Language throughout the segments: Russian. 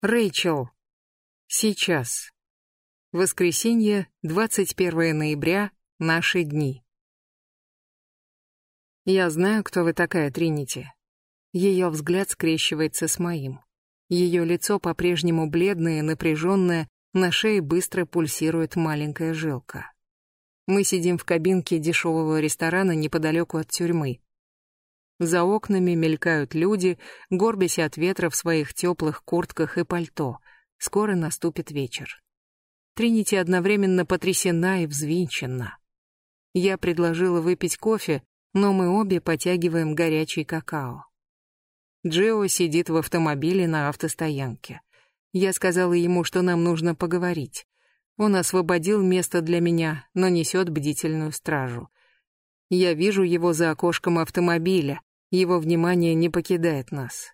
Рэйчел. Сейчас. Воскресенье, 21 ноября, наши дни. Я знаю, кто вы такая, Тринити. Ее взгляд скрещивается с моим. Ее лицо по-прежнему бледное, напряженное, на шее быстро пульсирует маленькая жилка. Мы сидим в кабинке дешевого ресторана неподалеку от тюрьмы. За окнами мелькают люди, горбясь от ветра в своих теплых куртках и пальто. Скоро наступит вечер. Тринити одновременно потрясена и взвинчена. Я предложила выпить кофе, но мы обе потягиваем горячий какао. Джио сидит в автомобиле на автостоянке. Я сказала ему, что нам нужно поговорить. Он освободил место для меня, но несет бдительную стражу. Я вижу его за окошком автомобиля, его внимание не покидает нас.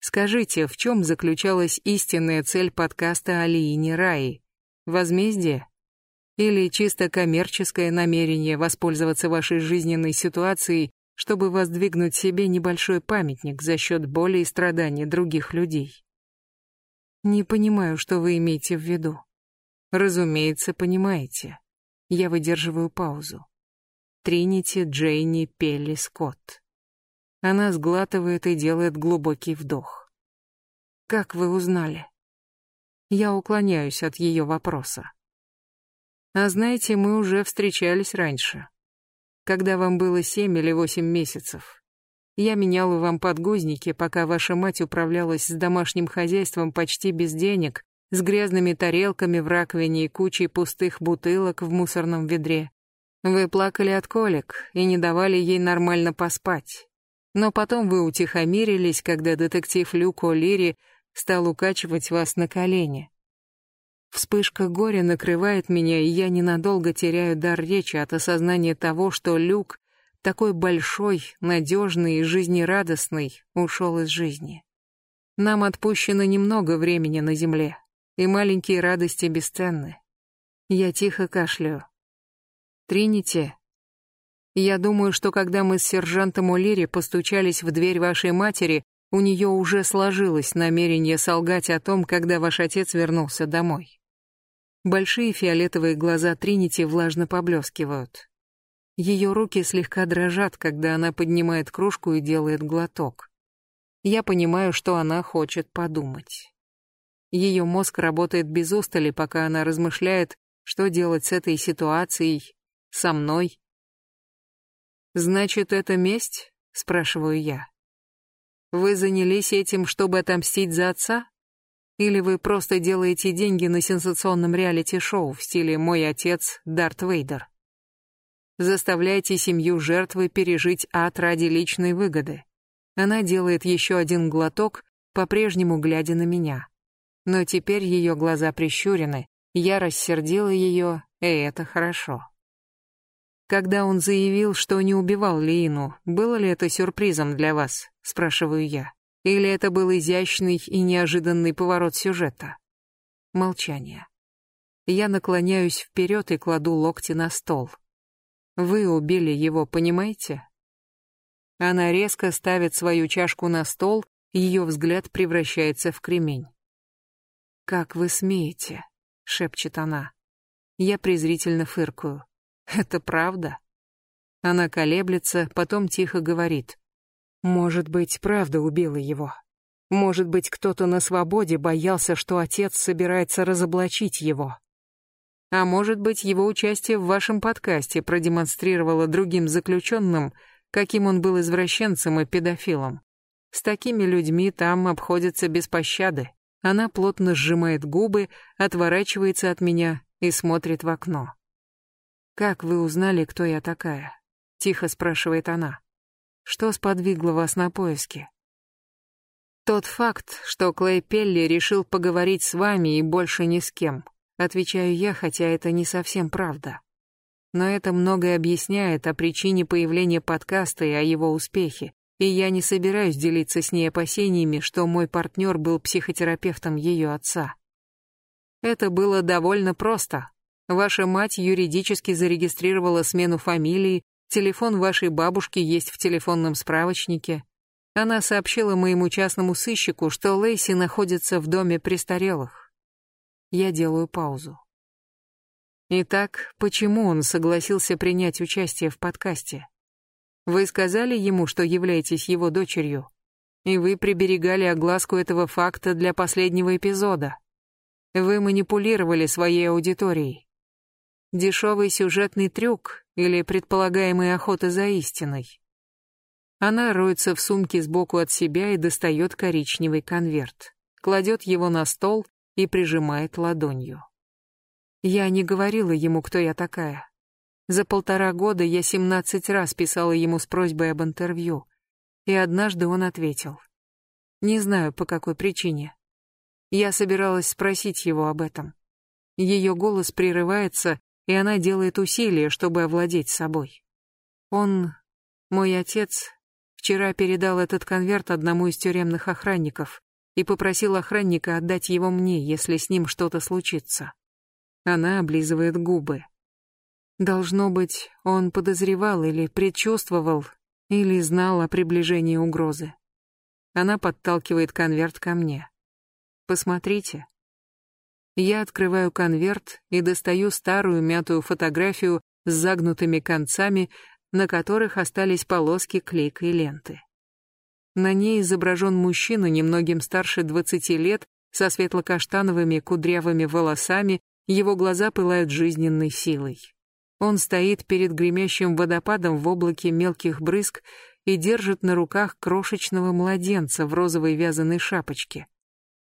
Скажите, в чем заключалась истинная цель подкаста Алиине Раи? Возмездие? Или чисто коммерческое намерение воспользоваться вашей жизненной ситуацией, чтобы воздвигнуть себе небольшой памятник за счет боли и страданий других людей? Не понимаю, что вы имеете в виду. Разумеется, понимаете. Я выдерживаю паузу. Тринити Джейни Пелли Скотт. Она сглатывает и делает глубокий вдох. Как вы узнали? Я уклоняюсь от ее вопроса. А знаете, мы уже встречались раньше. Когда вам было семь или восемь месяцев. Я меняла вам подгузники, пока ваша мать управлялась с домашним хозяйством почти без денег, с грязными тарелками в раковине и кучей пустых бутылок в мусорном ведре. Вы плакали от колик и не давали ей нормально поспать. Но потом вы утихомирились, когда детектив Люк О'Лири стал укачивать вас на колени. Вспышка горя накрывает меня, и я ненадолго теряю дар речи от осознания того, что Люк, такой большой, надежный и жизнерадостный, ушел из жизни. Нам отпущено немного времени на земле, и маленькие радости бесценны. Я тихо кашляю. Тринити, я думаю, что когда мы с сержантом Улири постучались в дверь вашей матери, у нее уже сложилось намерение солгать о том, когда ваш отец вернулся домой. Большие фиолетовые глаза Тринити влажно поблескивают. Ее руки слегка дрожат, когда она поднимает кружку и делает глоток. Я понимаю, что она хочет подумать. Ее мозг работает без устали, пока она размышляет, что делать с этой ситуацией, со мной «Значит, это месть?» — спрашиваю я. «Вы занялись этим, чтобы отомстить за отца? Или вы просто делаете деньги на сенсационном реалити-шоу в стиле «Мой отец Дарт Вейдер»? Заставляете семью жертвы пережить ад ради личной выгоды. Она делает еще один глоток, по-прежнему глядя на меня. Но теперь ее глаза прищурены, я рассердила ее, и это хорошо. Когда он заявил, что не убивал Лину, было ли это сюрпризом для вас, спрашиваю я. Или это был изящный и неожиданный поворот сюжета? Молчание. Я наклоняюсь вперед и кладу локти на стол. Вы убили его, понимаете? Она резко ставит свою чашку на стол, ее взгляд превращается в кремень. «Как вы смеете?» — шепчет она. Я презрительно фыркаю. Это правда? Она колеблется, потом тихо говорит. Может быть, правда убила его. Может быть, кто-то на свободе боялся, что отец собирается разоблачить его. А может быть, его участие в вашем подкасте продемонстрировало другим заключенным, каким он был извращенцем и педофилом. С такими людьми там обходятся без пощады. Она плотно сжимает губы, отворачивается от меня и смотрит в окно. «Как вы узнали, кто я такая?» — тихо спрашивает она. «Что сподвигло вас на поиски?» «Тот факт, что Клей Пелли решил поговорить с вами и больше ни с кем», — отвечаю я, хотя это не совсем правда. Но это многое объясняет о причине появления подкаста и о его успехе, и я не собираюсь делиться с ней опасениями, что мой партнер был психотерапевтом ее отца. Это было довольно просто, Ваша мать юридически зарегистрировала смену фамилии, телефон вашей бабушки есть в телефонном справочнике. Она сообщила моему частному сыщику, что Лейси находится в доме престарелых. Я делаю паузу. Итак, почему он согласился принять участие в подкасте? Вы сказали ему, что являетесь его дочерью, и вы приберегали огласку этого факта для последнего эпизода. Вы манипулировали своей аудиторией. Дешевый сюжетный трюк или предполагаемая охота за истиной. Она роется в сумке сбоку от себя и достает коричневый конверт, кладет его на стол и прижимает ладонью. Я не говорила ему, кто я такая. За полтора года я семнадцать раз писала ему с просьбой об интервью, и однажды он ответил. Не знаю, по какой причине. Я собиралась спросить его об этом. Ее голос прерывается, и она делает усилия, чтобы овладеть собой. Он, мой отец, вчера передал этот конверт одному из тюремных охранников и попросил охранника отдать его мне, если с ним что-то случится. Она облизывает губы. Должно быть, он подозревал или предчувствовал, или знал о приближении угрозы. Она подталкивает конверт ко мне. Посмотрите. Я открываю конверт и достаю старую мятую фотографию с загнутыми концами, на которых остались полоски клейкой ленты. На ней изображен мужчина немногим старше 20 лет, со светло-каштановыми кудрявыми волосами его глаза пылают жизненной силой. Он стоит перед гремящим водопадом в облаке мелких брызг и держит на руках крошечного младенца в розовой вязаной шапочке.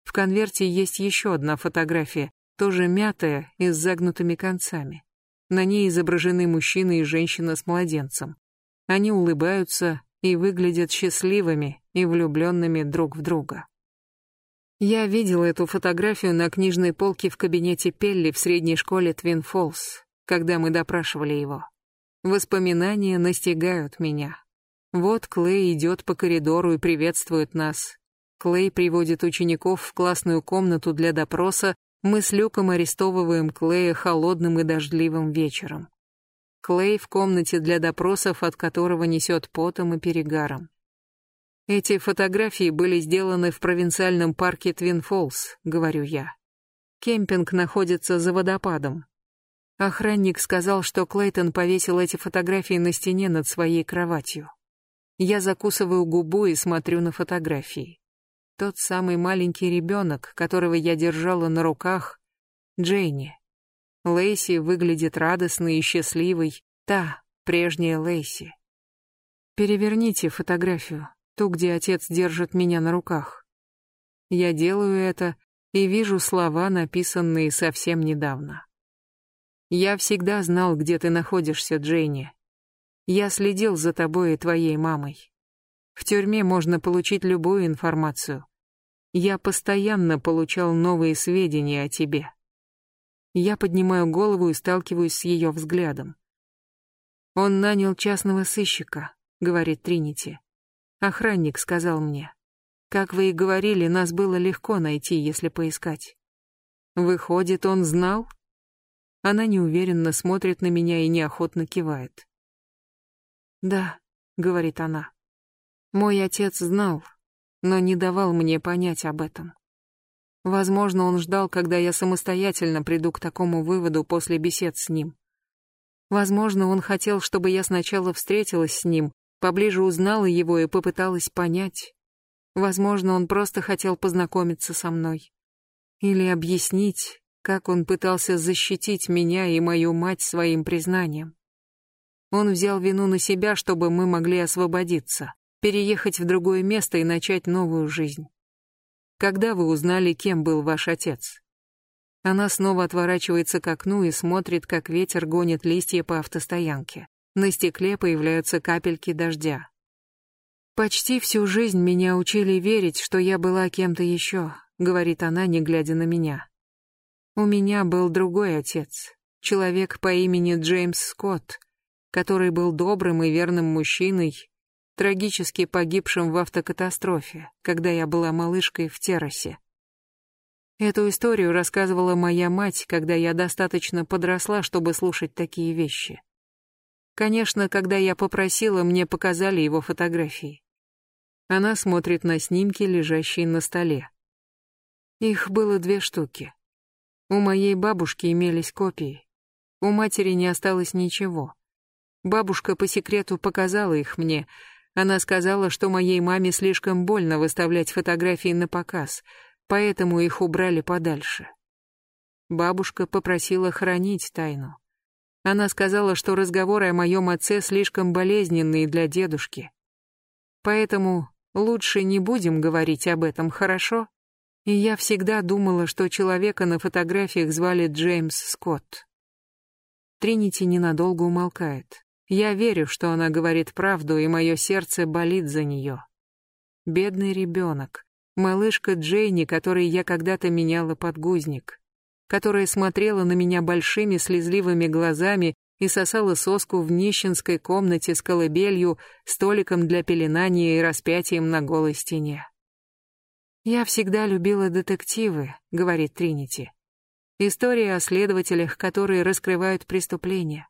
В конверте есть еще одна фотография, тоже мятая и с загнутыми концами. На ней изображены мужчина и женщина с младенцем. Они улыбаются и выглядят счастливыми и влюбленными друг в друга. Я видела эту фотографию на книжной полке в кабинете Пелли в средней школе Твин Фолс, когда мы допрашивали его. Воспоминания настигают меня. Вот Клей идет по коридору и приветствует нас. Клей приводит учеников в классную комнату для допроса, мы с Люком арестовываем Клея холодным и дождливым вечером. Клей в комнате для допросов, от которого несет потом и перегаром. Эти фотографии были сделаны в провинциальном парке Твин Фолс, говорю я. Кемпинг находится за водопадом. Охранник сказал, что Клейтон повесил эти фотографии на стене над своей кроватью. Я закусываю губу и смотрю на фотографии. Тот самый маленький ребенок, которого я держала на руках, Джейни. Лейси выглядит радостной и счастливой, та, прежняя Лейси. Переверните фотографию, ту, где отец держит меня на руках. Я делаю это и вижу слова, написанные совсем недавно. Я всегда знал, где ты находишься, Джейни. Я следил за тобой и твоей мамой. В тюрьме можно получить любую информацию. Я постоянно получал новые сведения о тебе. Я поднимаю голову и сталкиваюсь с ее взглядом. Он нанял частного сыщика, говорит Тринити. Охранник сказал мне. Как вы и говорили, нас было легко найти, если поискать. Выходит, он знал? Она неуверенно смотрит на меня и неохотно кивает. Да, говорит она. Мой отец знал, но не давал мне понять об этом. Возможно, он ждал, когда я самостоятельно приду к такому выводу после бесед с ним. Возможно, он хотел, чтобы я сначала встретилась с ним, поближе узнала его и попыталась понять. Возможно, он просто хотел познакомиться со мной. Или объяснить, как он пытался защитить меня и мою мать своим признанием. Он взял вину на себя, чтобы мы могли освободиться, переехать в другое место и начать новую жизнь. Когда вы узнали, кем был ваш отец? Она снова отворачивается к окну и смотрит, как ветер гонит листья по автостоянке. На стекле появляются капельки дождя. «Почти всю жизнь меня учили верить, что я была кем-то еще», — говорит она, не глядя на меня. «У меня был другой отец, человек по имени Джеймс Скотт, который был добрым и верным мужчиной, трагически погибшим в автокатастрофе, когда я была малышкой в террасе. Эту историю рассказывала моя мать, когда я достаточно подросла, чтобы слушать такие вещи. Конечно, когда я попросила, мне показали его фотографии. Она смотрит на снимки, лежащие на столе. Их было две штуки. У моей бабушки имелись копии. У матери не осталось ничего. Бабушка по секрету показала их мне. Она сказала, что моей маме слишком больно выставлять фотографии на показ, поэтому их убрали подальше. Бабушка попросила хранить тайну. Она сказала, что разговоры о моем отце слишком болезненные для дедушки. Поэтому лучше не будем говорить об этом, хорошо? И я всегда думала, что человека на фотографиях звали Джеймс Скотт. Тринити ненадолго умолкает. Я верю, что она говорит правду, и мое сердце болит за нее. Бедный ребенок, малышка Джейни, которой я когда-то меняла подгузник, которая смотрела на меня большими слезливыми глазами и сосала соску в нищенской комнате с колыбелью, столиком для пеленания и распятием на голой стене. «Я всегда любила детективы», — говорит Тринити. «Истории о следователях, которые раскрывают преступления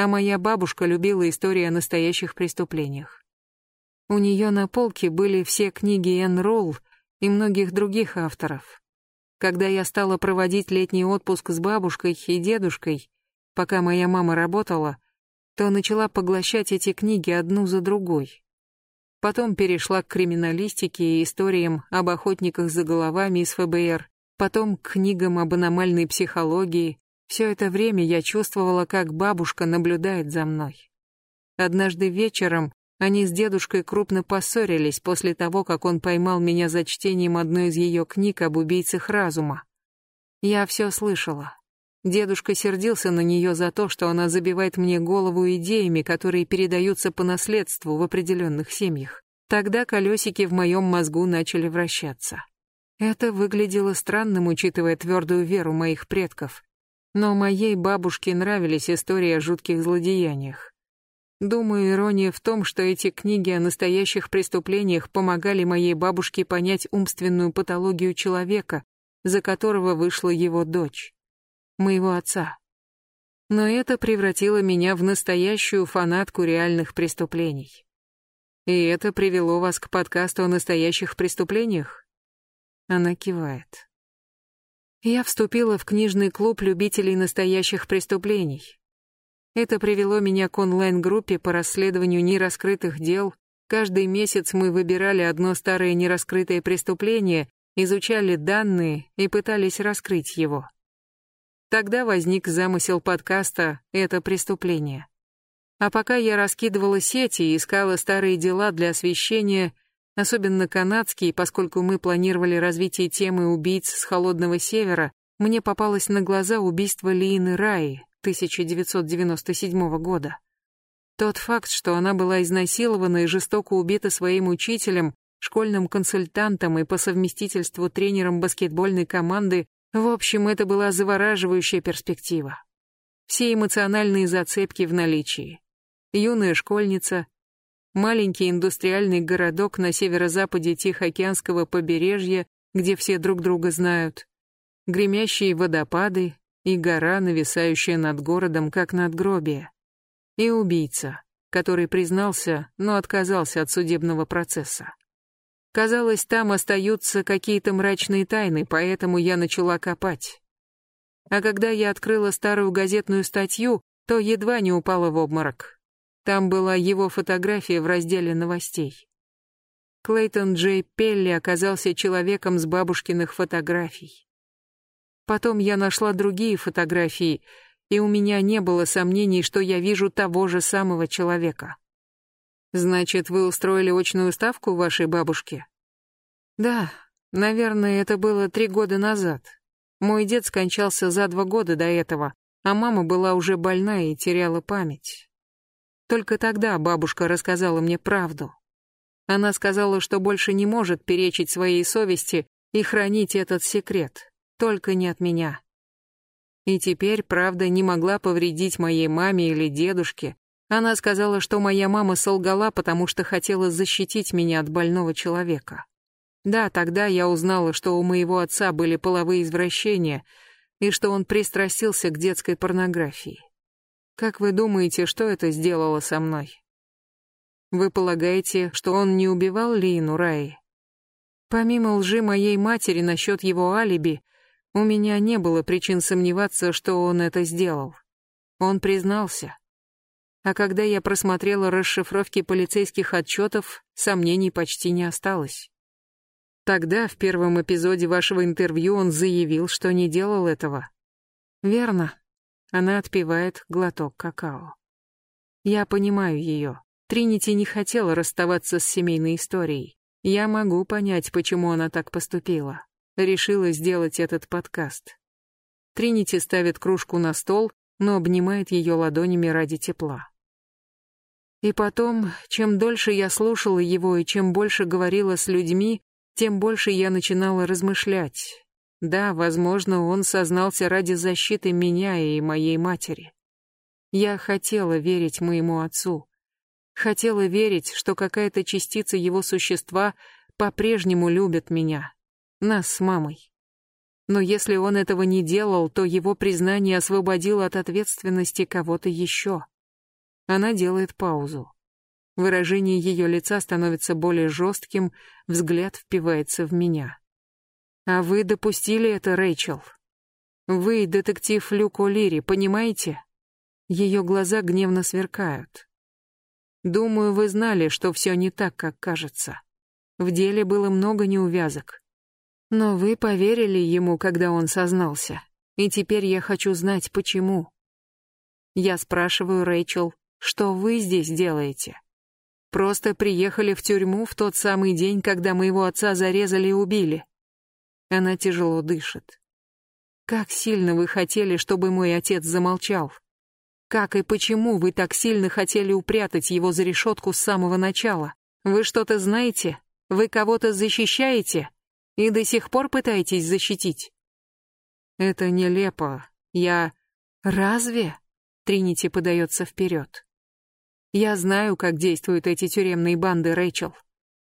а моя бабушка любила истории о настоящих преступлениях. У нее на полке были все книги Энн Ролл и многих других авторов. Когда я стала проводить летний отпуск с бабушкой и дедушкой, пока моя мама работала, то начала поглощать эти книги одну за другой. Потом перешла к криминалистике и историям об охотниках за головами из ФБР, потом к книгам об аномальной психологии, все это время я чувствовала, как бабушка наблюдает за мной. Однажды вечером они с дедушкой крупно поссорились после того, как он поймал меня за чтением одной из ее книг об убийцах разума. Я все слышала. Дедушка сердился на нее за то, что она забивает мне голову идеями, которые передаются по наследству в определенных семьях. Тогда колесики в моем мозгу начали вращаться. Это выглядело странным, учитывая твердую веру моих предков. Но моей бабушке нравились истории о жутких злодеяниях. Думаю, ирония в том, что эти книги о настоящих преступлениях помогали моей бабушке понять умственную патологию человека, за которого вышла его дочь, моего отца. Но это превратило меня в настоящую фанатку реальных преступлений. И это привело вас к подкасту о настоящих преступлениях? Она кивает. Я вступила в книжный клуб любителей настоящих преступлений. Это привело меня к онлайн-группе по расследованию нераскрытых дел. Каждый месяц мы выбирали одно старое нераскрытое преступление, изучали данные и пытались раскрыть его. Тогда возник замысел подкаста «Это преступление». А пока я раскидывала сети и искала старые дела для освещения, особенно канадский, поскольку мы планировали развитие темы убийц с холодного севера, мне попалось на глаза убийство Лиины Раи 1997 года. Тот факт, что она была изнасилована и жестоко убита своим учителем, школьным консультантом и по совместительству тренером баскетбольной команды, в общем, это была завораживающая перспектива. Все эмоциональные зацепки в наличии. Юная школьница, маленький индустриальный городок на северо-западе Тихоокеанского побережья, где все друг друга знают, гремящие водопады и гора, нависающая над городом, как надгробие, и убийца, который признался, но отказался от судебного процесса. Казалось, там остаются какие-то мрачные тайны, поэтому я начала копать. А когда я открыла старую газетную статью, то едва не упала в обморок. Там была его фотография в разделе новостей. Клейтон Джей Пелли оказался человеком с бабушкиных фотографий. Потом я нашла другие фотографии, и у меня не было сомнений, что я вижу того же самого человека. Значит, вы устроили очную ставку вашей бабушке? Да, наверное, это было три года назад. Мой дед скончался за два года до этого, а мама была уже больна и теряла память. Только тогда бабушка рассказала мне правду. Она сказала, что больше не может перечить своей совести и хранить этот секрет, только не от меня. И теперь правда не могла повредить моей маме или дедушке. Она сказала, что моя мама солгала, потому что хотела защитить меня от больного человека. Да, тогда я узнала, что у моего отца были половые извращения и что он пристрастился к детской порнографии. Как вы думаете, что это сделало со мной? Вы полагаете, что он не убивал Лину Раи? Помимо лжи моей матери насчет его алиби, у меня не было причин сомневаться, что он это сделал. Он признался. А когда я просмотрела расшифровки полицейских отчетов, сомнений почти не осталось. Тогда, в первом эпизоде вашего интервью, он заявил, что не делал этого. Верно. Она отпивает глоток какао. Я понимаю ее. Тринити не хотела расставаться с семейной историей. Я могу понять, почему она так поступила. Решила сделать этот подкаст. Тринити ставит кружку на стол, но обнимает ее ладонями ради тепла. И потом, чем дольше я слушала его и чем больше говорила с людьми, тем больше я начинала размышлять. Да, возможно, он сознался ради защиты меня и моей матери. Я хотела верить моему отцу. Хотела верить, что какая-то частица его существа по-прежнему любит меня, нас с мамой. Но если он этого не делал, то его признание освободило от ответственности кого-то еще. Она делает паузу. Выражение ее лица становится более жестким, взгляд впивается в меня. «А вы допустили это, Рэйчел? Вы детектив Люк О'Лири, понимаете?» Ее глаза гневно сверкают. Думаю, вы знали, что все не так, как кажется. В деле было много неувязок. Но вы поверили ему, когда он сознался. И теперь я хочу знать, почему. Я спрашиваю Рэйчел, что вы здесь делаете? Просто приехали в тюрьму в тот самый день, когда моего отца зарезали и убили. Она тяжело дышит. Как сильно вы хотели, чтобы мой отец замолчал? Как и почему вы так сильно хотели упрятать его за решетку с самого начала? Вы что-то знаете? Вы кого-то защищаете? И до сих пор пытаетесь защитить? Это нелепо. Я... Разве? Тринити подается вперед. Я знаю, как действуют эти тюремные банды, Рэйчел.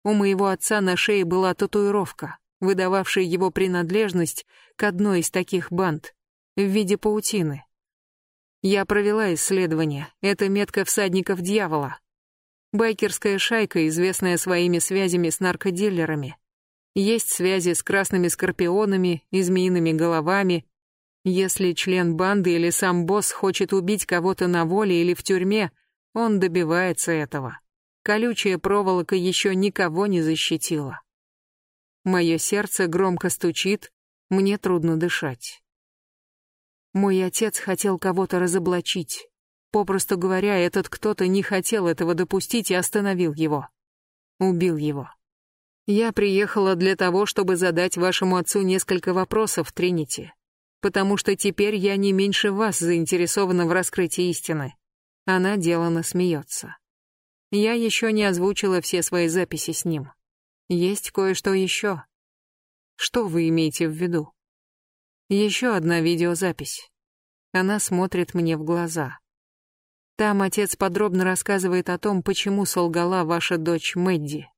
У моего отца на шее была татуировка, выдававшая его принадлежность к одной из таких банд в виде паутины. Я провела исследование. Это метка всадников дьявола. Байкерская шайка, известная своими связями с наркодилерами. Есть связи с красными скорпионами и змеиными головами. Если член банды или сам босс хочет убить кого-то на воле или в тюрьме, он добивается этого. Колючая проволока еще никого не защитила. Мое сердце громко стучит, мне трудно дышать. Мой отец хотел кого-то разоблачить. Попросту говоря, этот кто-то не хотел этого допустить и остановил его. Убил его. Я приехала для того, чтобы задать вашему отцу несколько вопросов, Тринити. Потому что теперь я не меньше вас заинтересована в раскрытии истины. Она делано смеется. Я еще не озвучила все свои записи с ним. Есть кое-что еще. Что вы имеете в виду? Еще одна видеозапись. Она смотрит мне в глаза. Там отец подробно рассказывает о том, почему солгала ваша дочь Мэдди.